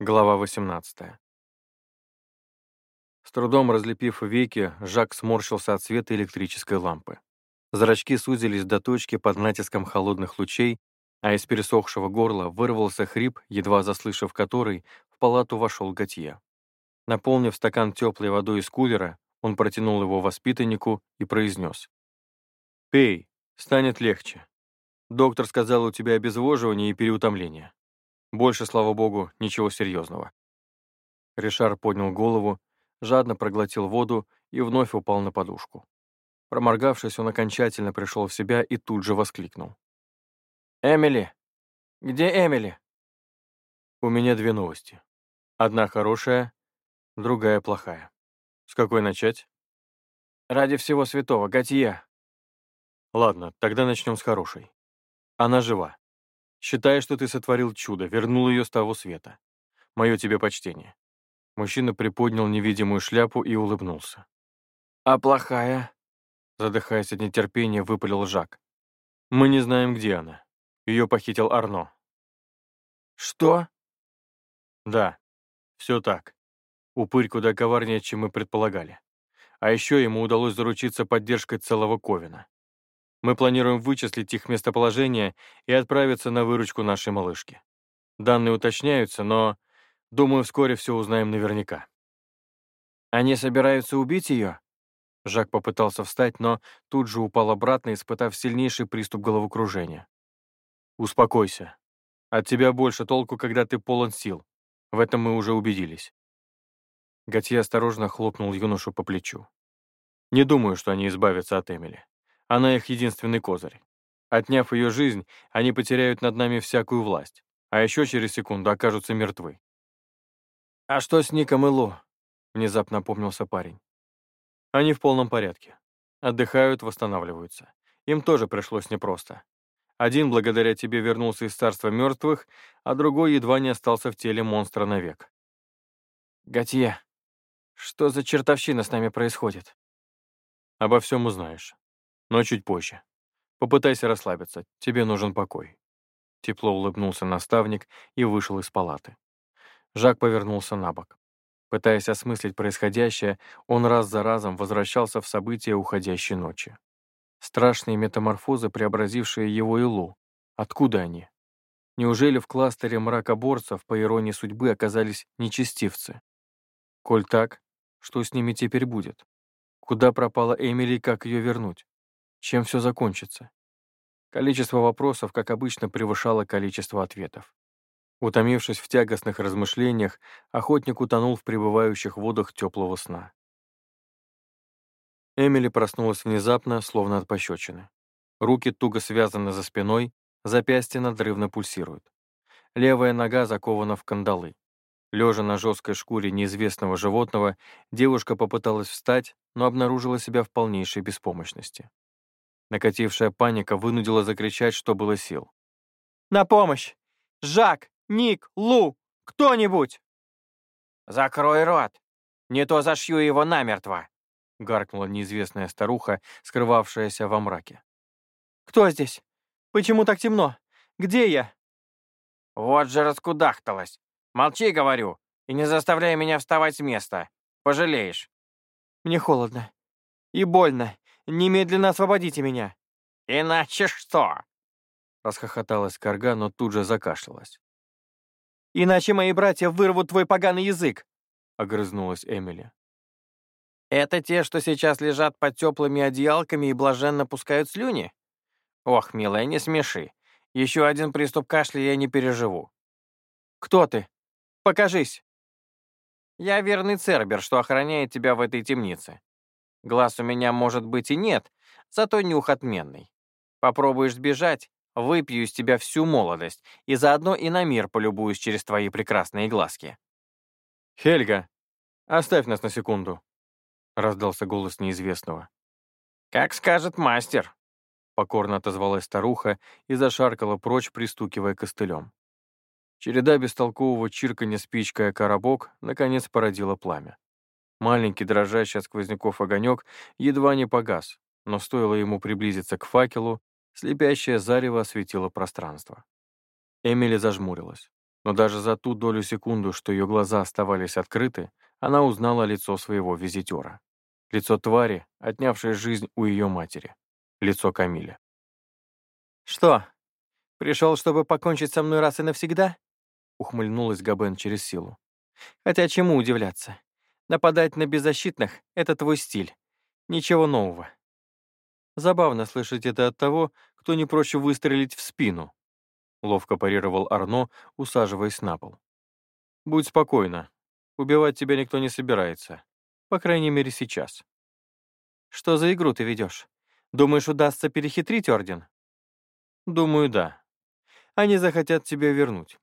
Глава 18. С трудом разлепив веки, Жак сморщился от света электрической лампы. Зрачки сузились до точки под натиском холодных лучей, а из пересохшего горла вырвался хрип, едва заслышав который, в палату вошел Готье. Наполнив стакан теплой водой из кулера, он протянул его воспитаннику и произнес. «Пей, станет легче. Доктор сказал, у тебя обезвоживание и переутомление. Больше, слава богу, ничего серьезного». Ришар поднял голову, жадно проглотил воду и вновь упал на подушку. Проморгавшись, он окончательно пришел в себя и тут же воскликнул. «Эмили! Где Эмили?» «У меня две новости. Одна хорошая, другая плохая. С какой начать?» «Ради всего святого, Готье!» «Ладно, тогда начнем с хорошей. Она жива. Считай, что ты сотворил чудо, вернул ее с того света. Мое тебе почтение». Мужчина приподнял невидимую шляпу и улыбнулся. «А плохая?» Задыхаясь от нетерпения, выпалил Жак. «Мы не знаем, где она. Ее похитил Арно». «Что?» «Да, все так. Упырь куда коварнее, чем мы предполагали. А еще ему удалось заручиться поддержкой целого Ковина. Мы планируем вычислить их местоположение и отправиться на выручку нашей малышки. Данные уточняются, но, думаю, вскоре все узнаем наверняка». «Они собираются убить ее?» Жак попытался встать, но тут же упал обратно, испытав сильнейший приступ головокружения. «Успокойся. От тебя больше толку, когда ты полон сил. В этом мы уже убедились». Готье осторожно хлопнул юношу по плечу. «Не думаю, что они избавятся от Эмили. Она их единственный козырь. Отняв ее жизнь, они потеряют над нами всякую власть, а еще через секунду окажутся мертвы». «А что с Ником и Лу?» — внезапно напомнился парень. Они в полном порядке. Отдыхают, восстанавливаются. Им тоже пришлось непросто. Один благодаря тебе вернулся из царства мертвых, а другой едва не остался в теле монстра навек. Готье, что за чертовщина с нами происходит? Обо всем узнаешь. Но чуть позже. Попытайся расслабиться, тебе нужен покой. Тепло улыбнулся наставник и вышел из палаты. Жак повернулся на бок. Пытаясь осмыслить происходящее, он раз за разом возвращался в события уходящей ночи. Страшные метаморфозы, преобразившие его Илу. Откуда они? Неужели в кластере мракоборцев, по иронии судьбы, оказались нечестивцы? Коль так, что с ними теперь будет? Куда пропала Эмили и как ее вернуть? Чем все закончится? Количество вопросов, как обычно, превышало количество ответов. Утомившись в тягостных размышлениях, охотник утонул в пребывающих водах теплого сна. Эмили проснулась внезапно, словно от пощечины. Руки туго связаны за спиной, запястья надрывно пульсируют. Левая нога закована в кандалы. Лежа на жесткой шкуре неизвестного животного, девушка попыталась встать, но обнаружила себя в полнейшей беспомощности. Накатившая паника вынудила закричать, что было сил. «На помощь! Жак! Ник, Лу, кто-нибудь!» «Закрой рот! Не то зашью его намертво!» — гаркнула неизвестная старуха, скрывавшаяся во мраке. «Кто здесь? Почему так темно? Где я?» «Вот же раскудахталась! Молчи, говорю, и не заставляй меня вставать с места. Пожалеешь!» «Мне холодно. И больно. Немедленно освободите меня!» «Иначе что?» Расхохоталась Карга, но тут же закашлялась. Иначе мои братья вырвут твой поганый язык!» — огрызнулась Эмили. «Это те, что сейчас лежат под теплыми одеялками и блаженно пускают слюни? Ох, милая, не смеши. Еще один приступ кашля я не переживу. Кто ты? Покажись!» «Я верный Цербер, что охраняет тебя в этой темнице. Глаз у меня, может быть, и нет, зато нюх отменный. Попробуешь сбежать, Выпью из тебя всю молодость, и заодно и на мир полюбуюсь через твои прекрасные глазки». «Хельга, оставь нас на секунду», — раздался голос неизвестного. «Как скажет мастер», — покорно отозвалась старуха и зашаркала прочь, пристукивая костылем. Череда бестолкового чирканья спичкой о коробок наконец породила пламя. Маленький дрожащий от сквозняков огонек едва не погас, но стоило ему приблизиться к факелу, Слепящее зарево осветило пространство. Эмили зажмурилась. Но даже за ту долю секунду, что ее глаза оставались открыты, она узнала лицо своего визитера. Лицо твари, отнявшей жизнь у ее матери. Лицо Камиля. «Что, пришел, чтобы покончить со мной раз и навсегда?» Ухмыльнулась Габен через силу. «Хотя чему удивляться? Нападать на беззащитных — это твой стиль. Ничего нового. Забавно слышать это от того, кто не проще выстрелить в спину. Ловко парировал Арно, усаживаясь на пол. «Будь спокойна. Убивать тебя никто не собирается. По крайней мере, сейчас». «Что за игру ты ведешь? Думаешь, удастся перехитрить Орден?» «Думаю, да. Они захотят тебя вернуть.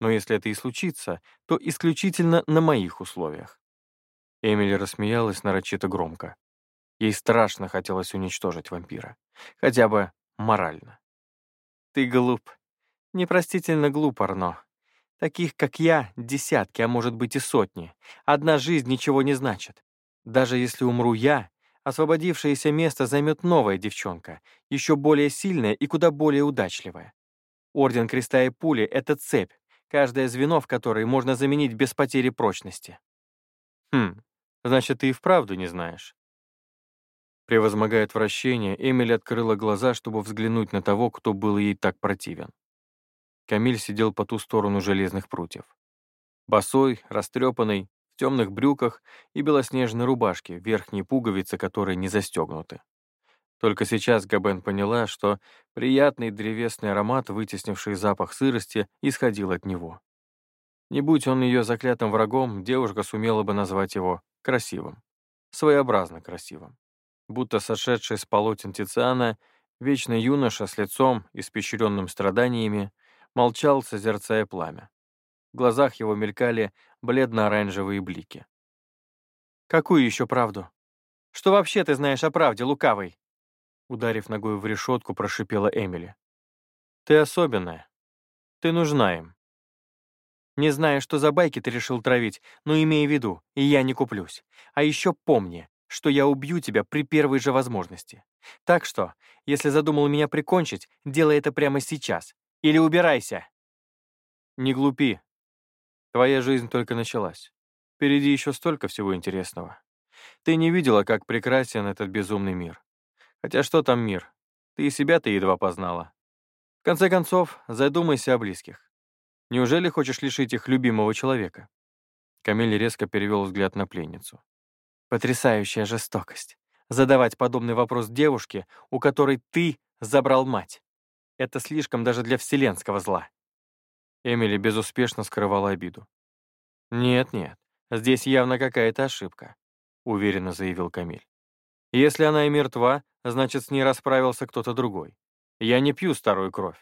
Но если это и случится, то исключительно на моих условиях». Эмили рассмеялась нарочито громко. Ей страшно хотелось уничтожить вампира. Хотя бы морально. «Ты глуп. Непростительно глуп, Арно. Таких, как я, десятки, а может быть и сотни. Одна жизнь ничего не значит. Даже если умру я, освободившееся место займет новая девчонка, еще более сильная и куда более удачливая. Орден Креста и Пули — это цепь, каждое звено в которой можно заменить без потери прочности. Хм, значит, ты и вправду не знаешь. Превозмогая отвращение, Эмили открыла глаза, чтобы взглянуть на того, кто был ей так противен. Камиль сидел по ту сторону железных прутьев. Босой, растрепанный, в темных брюках и белоснежной рубашке, верхние пуговицы которой не застегнуты. Только сейчас Габен поняла, что приятный древесный аромат, вытеснивший запах сырости, исходил от него. Не будь он ее заклятым врагом, девушка сумела бы назвать его красивым. Своеобразно красивым будто сошедший с полотен Тициана, вечный юноша с лицом, испещренным страданиями, молчал, созерцая пламя. В глазах его мелькали бледно-оранжевые блики. «Какую еще правду? Что вообще ты знаешь о правде, лукавый?» Ударив ногой в решетку, прошипела Эмили. «Ты особенная. Ты нужна им. Не знаю, что за байки ты решил травить, но имей в виду, и я не куплюсь. А еще помни, что я убью тебя при первой же возможности. Так что, если задумал меня прикончить, делай это прямо сейчас. Или убирайся. Не глупи. Твоя жизнь только началась. Впереди еще столько всего интересного. Ты не видела, как прекрасен этот безумный мир. Хотя что там мир? Ты и себя-то едва познала. В конце концов, задумайся о близких. Неужели хочешь лишить их любимого человека?» Камиль резко перевел взгляд на пленницу. Потрясающая жестокость. Задавать подобный вопрос девушке, у которой ты забрал мать. Это слишком даже для вселенского зла. Эмили безуспешно скрывала обиду. «Нет-нет, здесь явно какая-то ошибка», — уверенно заявил Камиль. «Если она и мертва, значит, с ней расправился кто-то другой. Я не пью старую кровь.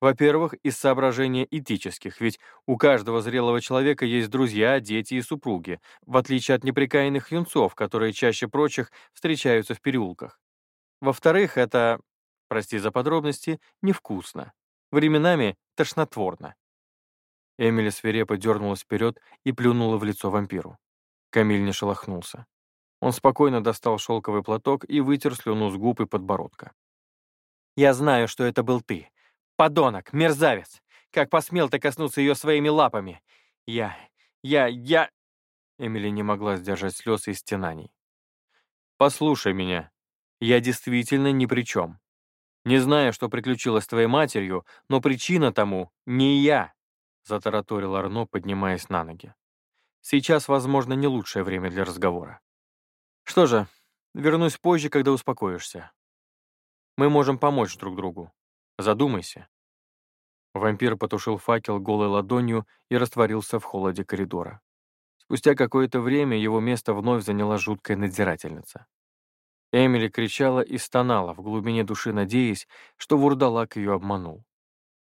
Во-первых, из соображений этических, ведь у каждого зрелого человека есть друзья, дети и супруги, в отличие от неприкаянных юнцов, которые чаще прочих встречаются в переулках. Во-вторых, это, прости за подробности, невкусно. Временами тошнотворно. Эмили свирепо дернулась вперед и плюнула в лицо вампиру. Камиль не шелохнулся. Он спокойно достал шелковый платок и вытер слюну с губ и подбородка. «Я знаю, что это был ты. Подонок, мерзавец! Как посмел ты коснуться ее своими лапами? Я... я... я...» Эмили не могла сдержать слез и стенаний. «Послушай меня. Я действительно ни при чем. Не знаю, что приключилось с твоей матерью, но причина тому не я», затараторил Арно, поднимаясь на ноги. «Сейчас, возможно, не лучшее время для разговора. Что же, вернусь позже, когда успокоишься. Мы можем помочь друг другу. Задумайся». Вампир потушил факел голой ладонью и растворился в холоде коридора. Спустя какое-то время его место вновь заняла жуткая надзирательница. Эмили кричала и стонала, в глубине души надеясь, что вурдалак ее обманул.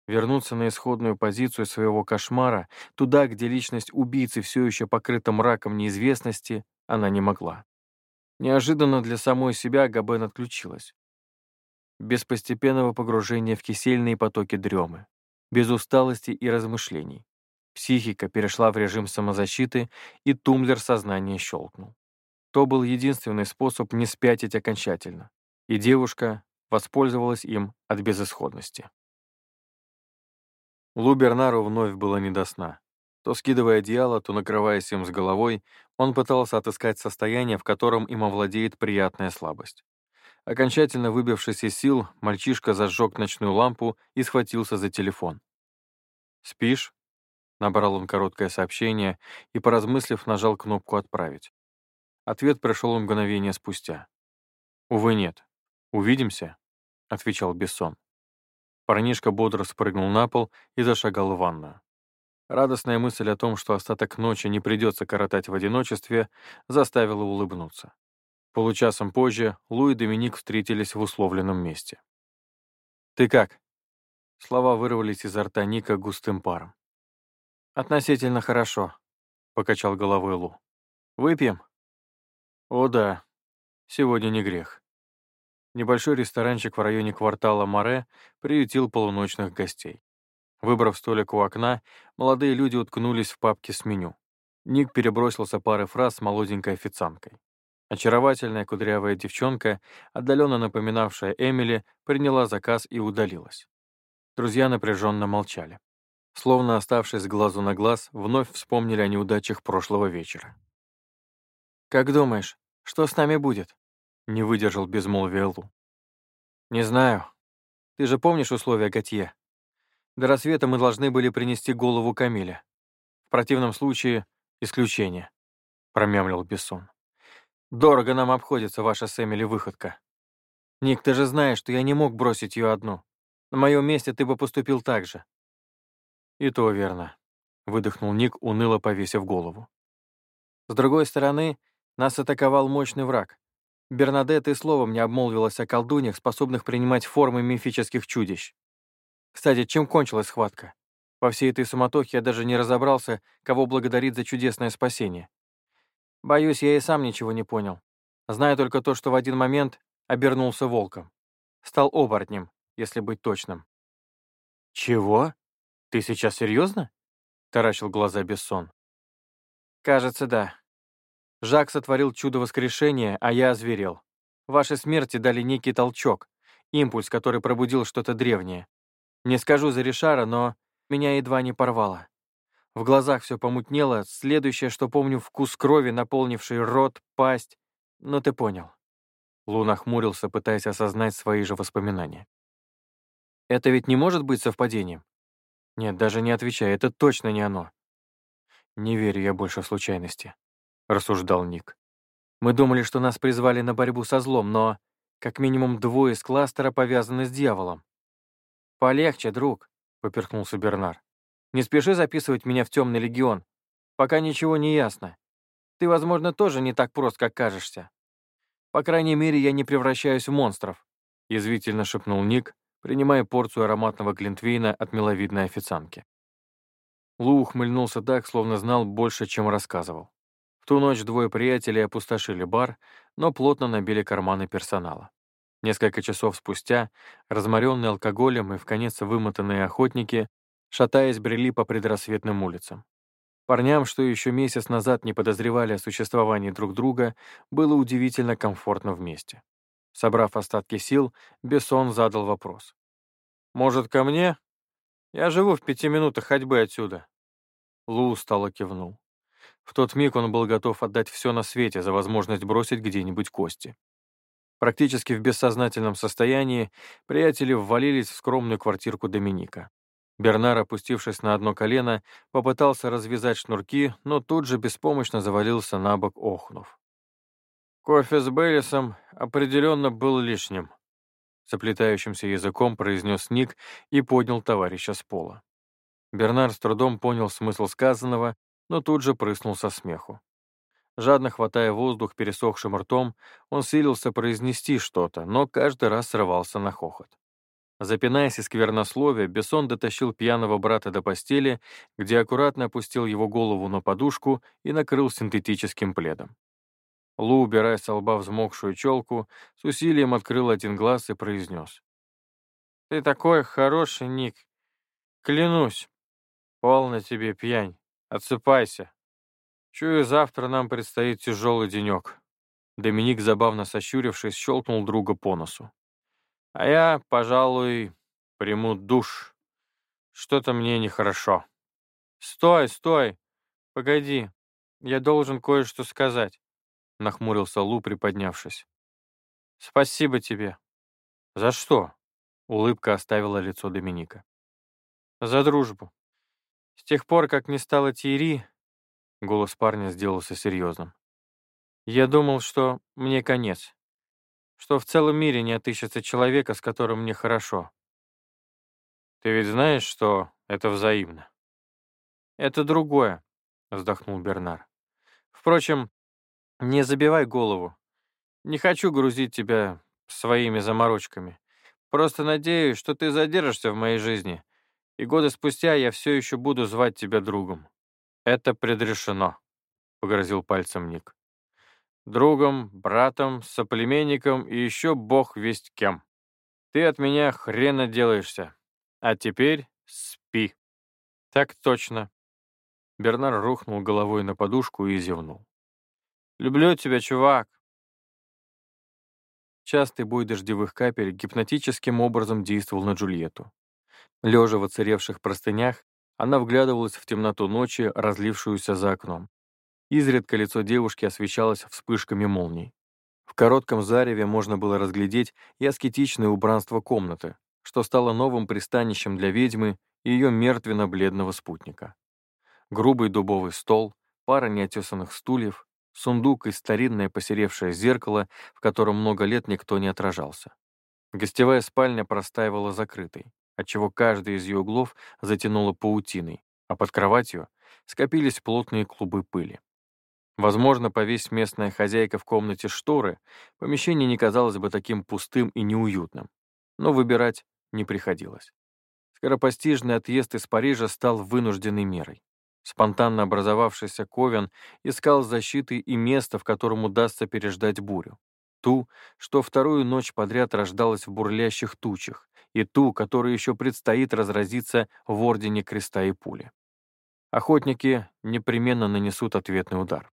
Вернуться на исходную позицию своего кошмара, туда, где личность убийцы все еще покрыта мраком неизвестности, она не могла. Неожиданно для самой себя Габен отключилась без постепенного погружения в кисельные потоки дремы, без усталости и размышлений. Психика перешла в режим самозащиты, и тумблер сознания щелкнул. То был единственный способ не спятить окончательно, и девушка воспользовалась им от безысходности. Лу Бернару вновь было не до сна. То скидывая одеяло, то накрываясь им с головой, он пытался отыскать состояние, в котором им овладеет приятная слабость. Окончательно выбившись из сил, мальчишка зажег ночную лампу и схватился за телефон. «Спишь?» — набрал он короткое сообщение и, поразмыслив, нажал кнопку «Отправить». Ответ пришел мгновение спустя. «Увы, нет. Увидимся?» — отвечал Бессон. Парнишка бодро спрыгнул на пол и зашагал в ванную. Радостная мысль о том, что остаток ночи не придется коротать в одиночестве, заставила улыбнуться. Получасом позже Лу и Доминик встретились в условленном месте. «Ты как?» Слова вырвались изо рта Ника густым паром. «Относительно хорошо», — покачал головой Лу. «Выпьем?» «О да, сегодня не грех». Небольшой ресторанчик в районе квартала Море приютил полуночных гостей. Выбрав столик у окна, молодые люди уткнулись в папки с меню. Ник перебросился парой фраз с молоденькой официанткой. Очаровательная кудрявая девчонка, отдаленно напоминавшая Эмили, приняла заказ и удалилась. Друзья напряженно молчали. Словно оставшись глазу на глаз, вновь вспомнили о неудачах прошлого вечера. «Как думаешь, что с нами будет?» — не выдержал безмолвия Лу. «Не знаю. Ты же помнишь условия Готье? До рассвета мы должны были принести голову Камиля. В противном случае — исключение», — промямлил Бессон. «Дорого нам обходится ваша с Эмили выходка. Ник, ты же знаешь, что я не мог бросить ее одну. На моем месте ты бы поступил так же». «И то верно», — выдохнул Ник, уныло повесив голову. «С другой стороны, нас атаковал мощный враг. Бернадетт и словом не обмолвилась о колдуньях, способных принимать формы мифических чудищ. Кстати, чем кончилась схватка? Во всей этой суматохе я даже не разобрался, кого благодарить за чудесное спасение. Боюсь, я и сам ничего не понял. Знаю только то, что в один момент обернулся волком. Стал оборотнем, если быть точным. «Чего? Ты сейчас серьезно? таращил глаза Бессон. «Кажется, да. Жак сотворил чудо воскрешения, а я озверел. Ваши смерти дали некий толчок, импульс, который пробудил что-то древнее. Не скажу за Ришара, но меня едва не порвало. В глазах все помутнело, следующее, что помню, вкус крови, наполнивший рот, пасть. Но ты понял. Луна хмурился, пытаясь осознать свои же воспоминания. Это ведь не может быть совпадением? Нет, даже не отвечай, это точно не оно. Не верю я больше в случайности, — рассуждал Ник. Мы думали, что нас призвали на борьбу со злом, но как минимум двое из кластера повязаны с дьяволом. «Полегче, друг», — поперхнулся Бернар. «Не спеши записывать меня в темный легион. Пока ничего не ясно. Ты, возможно, тоже не так прост, как кажешься. По крайней мере, я не превращаюсь в монстров», — язвительно шепнул Ник, принимая порцию ароматного глинтвейна от миловидной официантки. Лу ухмыльнулся так, словно знал больше, чем рассказывал. В ту ночь двое приятелей опустошили бар, но плотно набили карманы персонала. Несколько часов спустя, разморенные алкоголем и в конец вымотанные охотники, шатаясь, брели по предрассветным улицам. Парням, что еще месяц назад не подозревали о существовании друг друга, было удивительно комфортно вместе. Собрав остатки сил, Бессон задал вопрос. «Может, ко мне? Я живу в пяти минутах ходьбы отсюда». Лу устало кивнул. В тот миг он был готов отдать все на свете за возможность бросить где-нибудь кости. Практически в бессознательном состоянии приятели ввалились в скромную квартирку Доминика. Бернар, опустившись на одно колено, попытался развязать шнурки, но тут же беспомощно завалился на бок, охнув. «Кофе с Бейлисом определенно был лишним», — заплетающимся языком произнес Ник и поднял товарища с пола. Бернар с трудом понял смысл сказанного, но тут же прыснул со смеху. Жадно хватая воздух пересохшим ртом, он силился произнести что-то, но каждый раз срывался на хохот. Запинаясь из сквернословия, Бессон дотащил пьяного брата до постели, где аккуратно опустил его голову на подушку и накрыл синтетическим пледом. Лу, убирая с лба взмокшую челку, с усилием открыл один глаз и произнес. «Ты такой хороший, Ник. Клянусь. Полно тебе пьянь. Отсыпайся. Чую, завтра нам предстоит тяжелый денек. Доминик, забавно сощурившись, щелкнул друга по носу. А я, пожалуй, приму душ, Что-то мне нехорошо. Стой, стой! Погоди, я должен кое-что сказать, нахмурился Лу, приподнявшись. Спасибо тебе. За что? Улыбка оставила лицо Доминика. За дружбу. С тех пор, как не стало Тири, голос парня сделался серьезным. Я думал, что мне конец, что в целом мире не отыщется человека, с которым мне хорошо. Ты ведь знаешь, что это взаимно? Это другое, вздохнул Бернар. Впрочем, не забивай голову. Не хочу грузить тебя своими заморочками. Просто надеюсь, что ты задержишься в моей жизни, и годы спустя я все еще буду звать тебя другом. Это предрешено, — погрозил пальцем Ник. Другом, братом, соплеменником и еще бог весть кем. Ты от меня хрена делаешься. А теперь спи. Так точно. Бернар рухнул головой на подушку и зевнул. «Люблю тебя, чувак!» Частый бой дождевых капель гипнотическим образом действовал на Джульетту. Лежа в оцаревших простынях, она вглядывалась в темноту ночи, разлившуюся за окном. Изредка лицо девушки освещалось вспышками молний. В коротком зареве можно было разглядеть и аскетичное убранство комнаты, что стало новым пристанищем для ведьмы и ее мертвенно-бледного спутника. Грубый дубовый стол, пара неотесанных стульев, сундук и старинное посеревшее зеркало, в котором много лет никто не отражался. Гостевая спальня простаивала закрытой, отчего каждый из ее углов затянуло паутиной, а под кроватью скопились плотные клубы пыли. Возможно, повесь местная хозяйка в комнате шторы, помещение не казалось бы таким пустым и неуютным. Но выбирать не приходилось. Скоропостижный отъезд из Парижа стал вынужденной мерой. Спонтанно образовавшийся Ковен искал защиты и место, в котором удастся переждать бурю. Ту, что вторую ночь подряд рождалась в бурлящих тучах, и ту, которая еще предстоит разразиться в Ордене Креста и Пули. Охотники непременно нанесут ответный удар.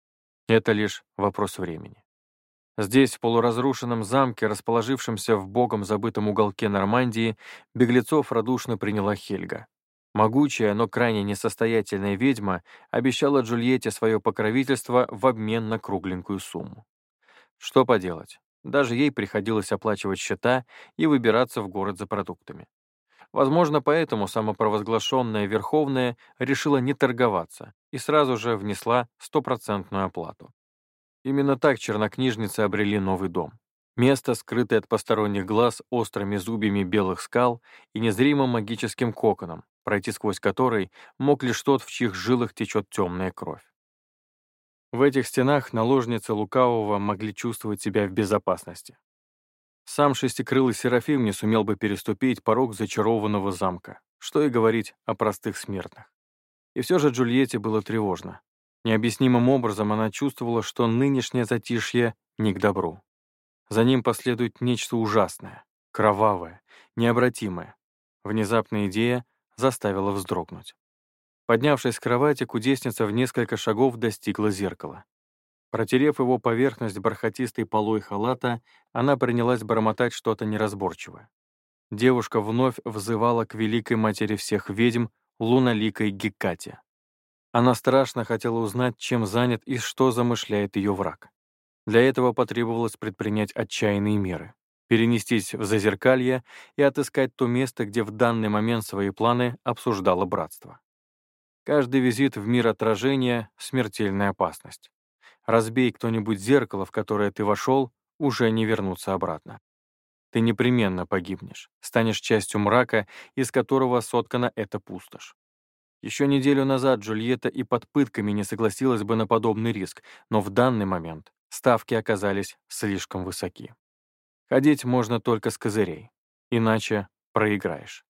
Это лишь вопрос времени. Здесь, в полуразрушенном замке, расположившемся в богом забытом уголке Нормандии, беглецов радушно приняла Хельга. Могучая, но крайне несостоятельная ведьма обещала Джульетте свое покровительство в обмен на кругленькую сумму. Что поделать, даже ей приходилось оплачивать счета и выбираться в город за продуктами. Возможно, поэтому самопровозглашенная Верховная решила не торговаться и сразу же внесла стопроцентную оплату. Именно так чернокнижницы обрели новый дом. Место, скрытое от посторонних глаз острыми зубьями белых скал и незримым магическим коконом, пройти сквозь который мог лишь тот, в чьих жилах течет темная кровь. В этих стенах наложницы лукавого могли чувствовать себя в безопасности. Сам шестикрылый Серафим не сумел бы переступить порог зачарованного замка, что и говорить о простых смертных. И все же Джульетте было тревожно. Необъяснимым образом она чувствовала, что нынешнее затишье не к добру. За ним последует нечто ужасное, кровавое, необратимое. Внезапная идея заставила вздрогнуть. Поднявшись с кровати, кудесница в несколько шагов достигла зеркала. Протерев его поверхность бархатистой полой халата, она принялась бормотать что-то неразборчивое. Девушка вновь взывала к великой матери всех ведьм, луноликой Гекате. Она страшно хотела узнать, чем занят и что замышляет ее враг. Для этого потребовалось предпринять отчаянные меры, перенестись в Зазеркалье и отыскать то место, где в данный момент свои планы обсуждало братство. Каждый визит в мир отражения — смертельная опасность. Разбей кто-нибудь зеркало, в которое ты вошел, уже не вернуться обратно. Ты непременно погибнешь, станешь частью мрака, из которого соткана эта пустошь. Еще неделю назад Джульетта и под пытками не согласилась бы на подобный риск, но в данный момент ставки оказались слишком высоки. Ходить можно только с козырей, иначе проиграешь.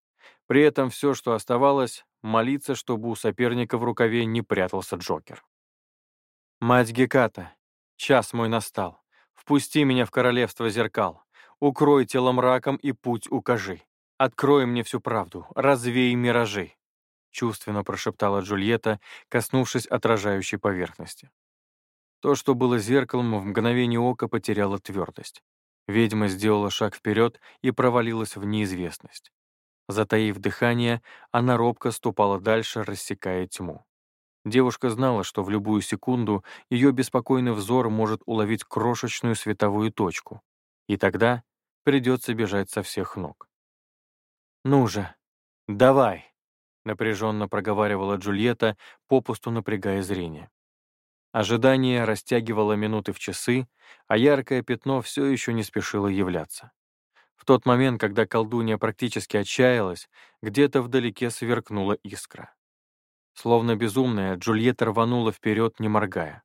При этом все, что оставалось, молиться, чтобы у соперника в рукаве не прятался Джокер. «Мать Геката, час мой настал. Впусти меня в королевство зеркал. Укрой телом мраком и путь укажи. Открой мне всю правду, развей миражи», чувственно прошептала Джульетта, коснувшись отражающей поверхности. То, что было зеркалом, в мгновение ока потеряло твердость. Ведьма сделала шаг вперед и провалилась в неизвестность. Затаив дыхание, она робко ступала дальше, рассекая тьму. Девушка знала, что в любую секунду ее беспокойный взор может уловить крошечную световую точку, и тогда придется бежать со всех ног. «Ну же, давай!» — напряженно проговаривала Джульетта, попусту напрягая зрение. Ожидание растягивало минуты в часы, а яркое пятно все еще не спешило являться. В тот момент, когда колдунья практически отчаялась, где-то вдалеке сверкнула искра. Словно безумная, Джульетта рванула вперед, не моргая.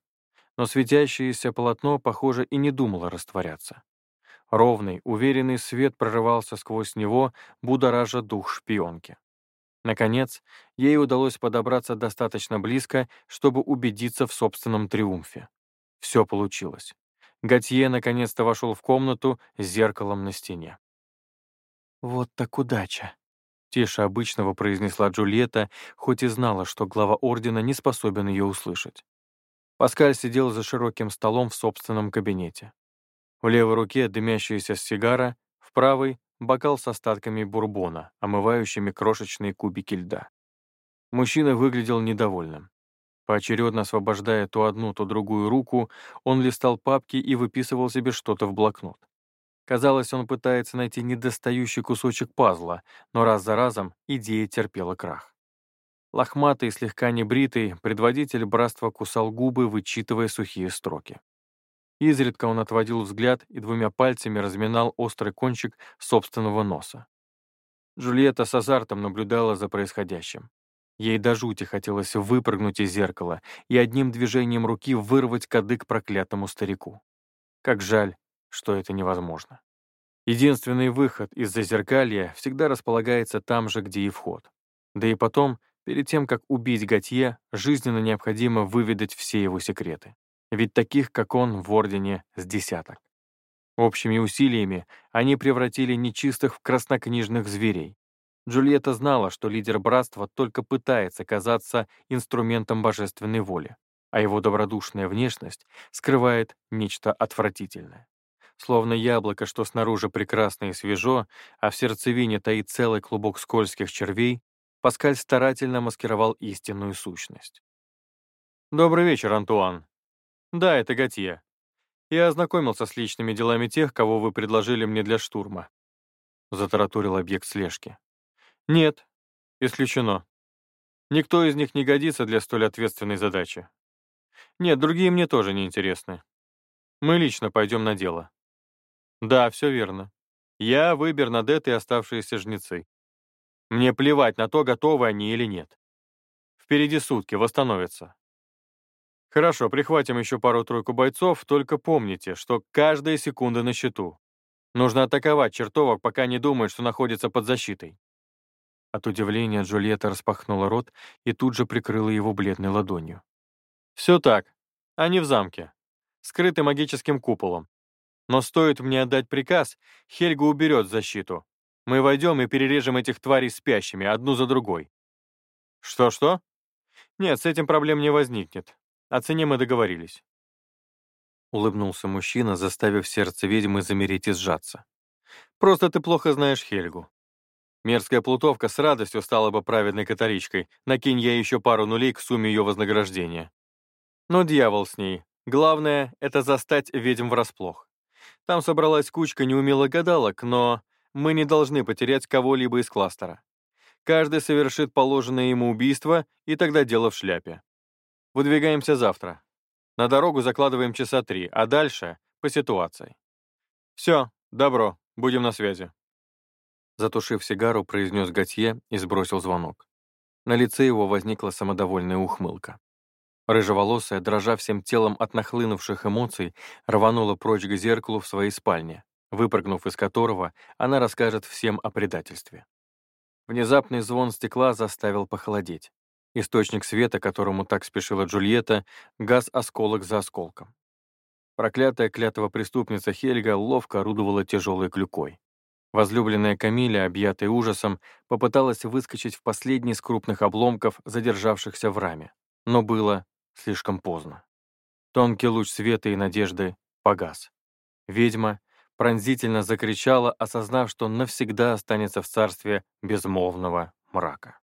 Но светящееся полотно, похоже, и не думало растворяться. Ровный, уверенный свет прорывался сквозь него, будоража дух шпионки. Наконец, ей удалось подобраться достаточно близко, чтобы убедиться в собственном триумфе. Все получилось. Готье наконец-то вошел в комнату с зеркалом на стене. «Вот так удача», — тише обычного произнесла Джульетта, хоть и знала, что глава Ордена не способен ее услышать. Паскаль сидел за широким столом в собственном кабинете. В левой руке дымящаяся сигара, в правой — бокал с остатками бурбона, омывающими крошечные кубики льда. Мужчина выглядел недовольным. Поочередно освобождая то одну, то другую руку, он листал папки и выписывал себе что-то в блокнот. Казалось, он пытается найти недостающий кусочек пазла, но раз за разом идея терпела крах. Лохматый, слегка небритый, предводитель братства кусал губы, вычитывая сухие строки. Изредка он отводил взгляд и двумя пальцами разминал острый кончик собственного носа. Джульетта с азартом наблюдала за происходящим. Ей до жути хотелось выпрыгнуть из зеркала и одним движением руки вырвать кадык проклятому старику. Как жаль, что это невозможно. Единственный выход из зазеркалья всегда располагается там же, где и вход. Да и потом, перед тем, как убить Готье, жизненно необходимо выведать все его секреты. Ведь таких, как он, в Ордене с десяток. Общими усилиями они превратили нечистых в краснокнижных зверей. Джульетта знала, что лидер братства только пытается казаться инструментом божественной воли, а его добродушная внешность скрывает нечто отвратительное словно яблоко, что снаружи прекрасно и свежо, а в сердцевине таит целый клубок скользких червей, Паскаль старательно маскировал истинную сущность. «Добрый вечер, Антуан. Да, это Готье. Я ознакомился с личными делами тех, кого вы предложили мне для штурма», — затараторил объект слежки. «Нет, исключено. Никто из них не годится для столь ответственной задачи. Нет, другие мне тоже не интересны. Мы лично пойдем на дело. Да, все верно. Я, вы, Бернадет и оставшиеся жнецы. Мне плевать на то, готовы они или нет. Впереди сутки, восстановятся. Хорошо, прихватим еще пару-тройку бойцов, только помните, что каждая секунда на счету. Нужно атаковать чертовок, пока не думают, что находится под защитой. От удивления Джульетта распахнула рот и тут же прикрыла его бледной ладонью. «Все так. Они в замке. Скрыты магическим куполом. Но стоит мне отдать приказ, Хельга уберет защиту. Мы войдем и перережем этих тварей спящими, одну за другой. Что-что? Нет, с этим проблем не возникнет. О цене мы договорились. Улыбнулся мужчина, заставив сердце ведьмы замереть и сжаться. Просто ты плохо знаешь Хельгу. Мерзкая плутовка с радостью стала бы праведной католичкой, накинь я еще пару нулей к сумме ее вознаграждения. Но дьявол с ней. Главное — это застать ведьм врасплох. Там собралась кучка неумелых гадалок, но мы не должны потерять кого-либо из кластера. Каждый совершит положенное ему убийство, и тогда дело в шляпе. Выдвигаемся завтра. На дорогу закладываем часа три, а дальше — по ситуации. Все, добро, будем на связи. Затушив сигару, произнес Готье и сбросил звонок. На лице его возникла самодовольная ухмылка. Рыжеволосая, дрожа всем телом от нахлынувших эмоций, рванула прочь к зеркалу в своей спальне, выпрыгнув из которого, она расскажет всем о предательстве. Внезапный звон стекла заставил похолодеть. Источник света, которому так спешила Джульетта, газ осколок за осколком. Проклятая клятва преступница Хельга ловко орудовала тяжелой клюкой. Возлюбленная Камиля, объятая ужасом, попыталась выскочить в последний из крупных обломков, задержавшихся в раме. Но было Слишком поздно. Тонкий луч света и надежды погас. Ведьма пронзительно закричала, осознав, что навсегда останется в царстве безмолвного мрака.